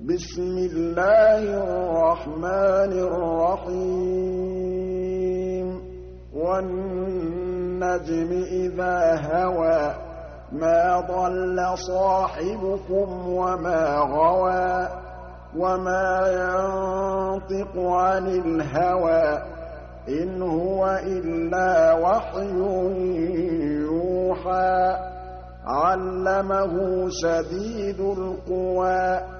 بِسْمِ اللَّهِ الرَّحْمَٰنِ الرَّحِيمِ. وَالنَّجْمِ إِذَا هَوَىٰ مَا ضَلَّ صَاحِبُكُمْ وَمَا غَوَىٰ وَمَا يَنطِقُ عَنِ الْهَوَىٰ إِنْ هُوَ إِلَّا وَحْيٌ يُوحَىٰ. عَلَّمَهُ شَدِيدُ الْقُوَىٰ.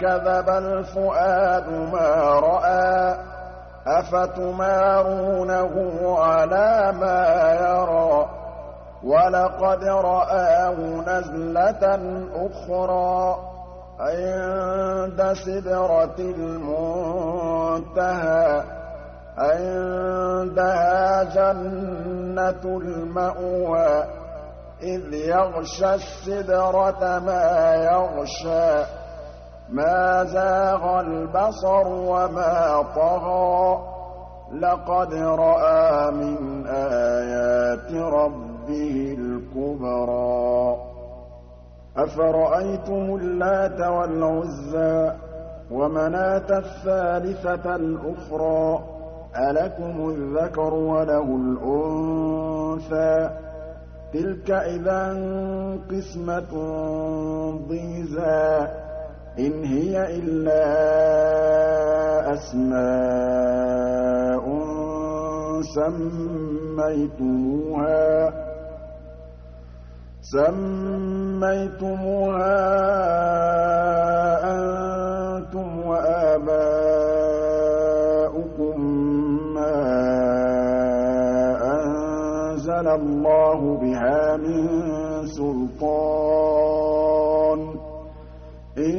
كَذَبَ الْفُؤَادُ مَا رَأَىٰ أَفَتُمَارُونَهُ عَلَىٰ مَا يَرَىٰ؟ وَلَقَدْ رَآهُ نَزْلَةً أُخْرَىٰ عِندَ سِدْرَةِ الْمُنتَهَىٰ عِندَهَا جَنَّةُ الْمَأْوَىٰ إِذْ يَغْشَى السِّدْرَةَ مَا يَغْشَىٰ. مَا زَاغَ الْبَصَرُ وَمَا طَغَىٰ. لَقَدْ رَأَىٰ مِنْ آيَاتِ رَبِّهِ الْكُبْرَىٰ. أَفَرَأَيْتُمُ اللَّاتَ وَالْعُزَّىٰ وَمَنَاةَ الثَّالِثَةَ الْأُخْرَىٰ؟ أَلَكُمُ الذَّكَرُ وَلَهُ الْأُنثَىٰ. تِلْكَ إِذًا قِسْمَةٌ ضِيزَىٰ. إِنْ هِيَ إِلَّا أَسْمَاءٌ سَمَّيْتُمُوهَا سَمَّيْتُمُوهَا أَنتُمْ وَآبَاؤُكُم مَّا أَنزَلَ اللَّهُ بِهَا مِن سُلْطَانٍ ۚ إِن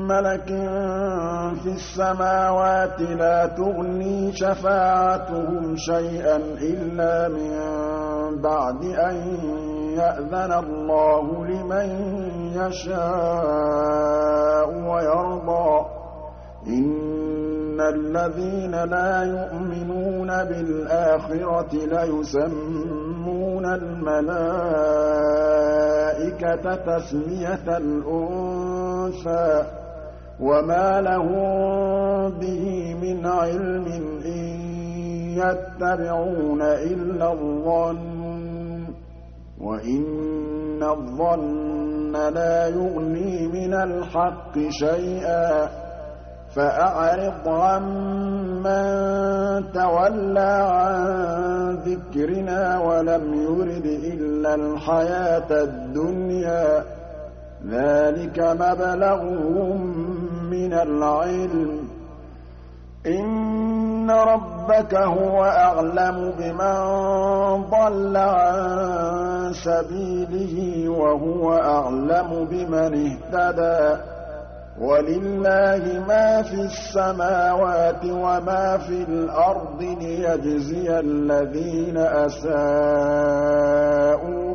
مَّلَكٍ فِي السَّمَاوَاتِ لَا تُغْنِي شَفَاعَتُهُمْ شَيْئًا إِلَّا مِن بَعْدِ أَن يَأْذَنَ اللَّهُ لِمَن يَشَاءُ وَيَرْضَىٰ. إِنَّ الَّذِينَ لَا يُؤْمِنُونَ بِالْآخِرَةِ لَيُسَمُّونَ الْمَلَائِكَةَ تَسْمِيَةَ الْأُنثَىٰ. وَمَا لَهُم بِهِ مِنْ عِلْمٍ ۖ إِن يَتَّبِعُونَ إِلَّا الظَّنَّ ۖ وَإِنَّ الظَّنَّ لَا يُغْنِي مِنَ الْحَقِّ شَيْئًا ۚ فَأَعْرِضْ عَمَّن تَوَلَّىٰ عَن ذِكْرِنَا وَلَمْ يُرِدْ إِلَّا الْحَيَاةَ الدُّنْيَا ۚ ذَٰلِكَ مَبْلَغُهُم مِّنَ الْعِلْمِ ۚ. إِنَّ رَبَّكَ هُوَ أَعْلَمُ بِمَن ضَلَّ عَن سَبِيلِهِ وَهُوَ أَعْلَمُ بِمَنِ اهْتَدَىٰ. وَلِلَّهِ مَا فِي السَّمَاوَاتِ وَمَا فِي الْأَرْضِ لِيَجْزِيَ الَّذِينَ أَسَاءُوا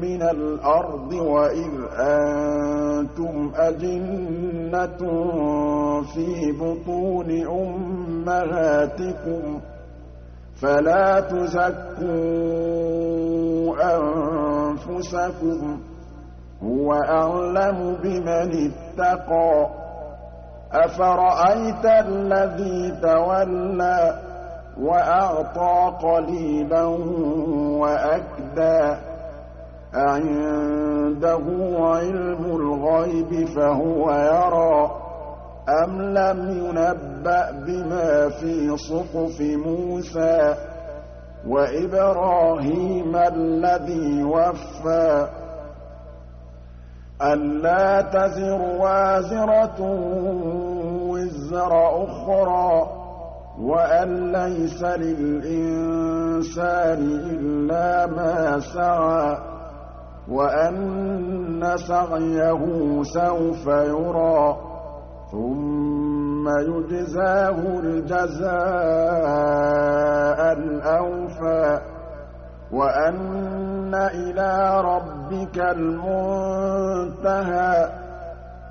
مِّنَ الْأَرْضِ وَإِذْ أَنتُمْ أَجِنَّةٌ فِي بُطُونِ أُمَّهَاتِكُمْ ۖ فَلَا تُزَكُّوا رؤوسكم هو أعلم بمن اتقى أفرأيت الذي تولى وأعطى قليلا وأكدى أعنده علم الغيب فهو يرى أم لم ينبأ بما في صحف موسى وإبراهيم الذي وفى ألا تزر وازرة وزر أخرى وأن ليس للإنسان إلا ما سعى وأن سعيه سوف يرى ثم يجزاه الجزاء الأوفى. وأن إلى ربك المنتهى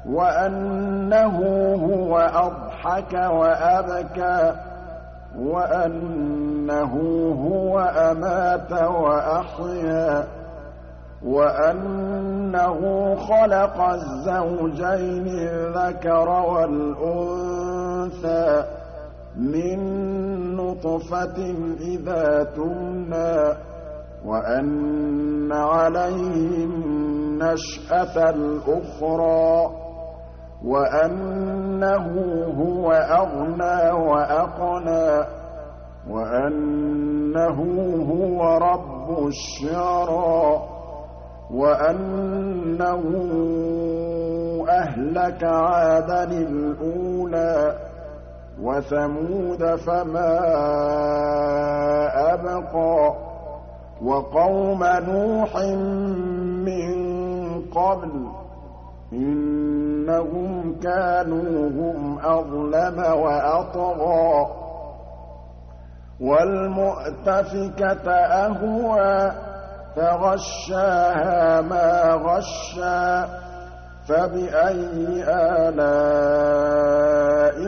وأنه هو أضحك وأبكى وأنه هو أمات وأحيا. وأنه خلق الزوجين الذكر والأنثى من نطفة إذا تمنى وأن عليه النشأة الأخرى وأنه هو أغنى وأقنى وأنه هو رب الشعرى وأنه أهلك عادا الأولى وثمود فما أبقى وقوم نوح من قبل إنهم كانوا هم أظلم وأطغى والمؤتفكة أهوى فغشاها ما غشى فبأي آلاء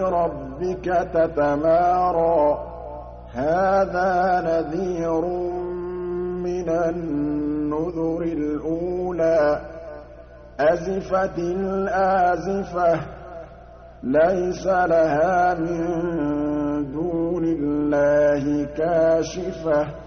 ربك تتمارى؟ هذا نذير من النذر الأولى. أزفت الآزفة ليس لها من دون الله كاشفة.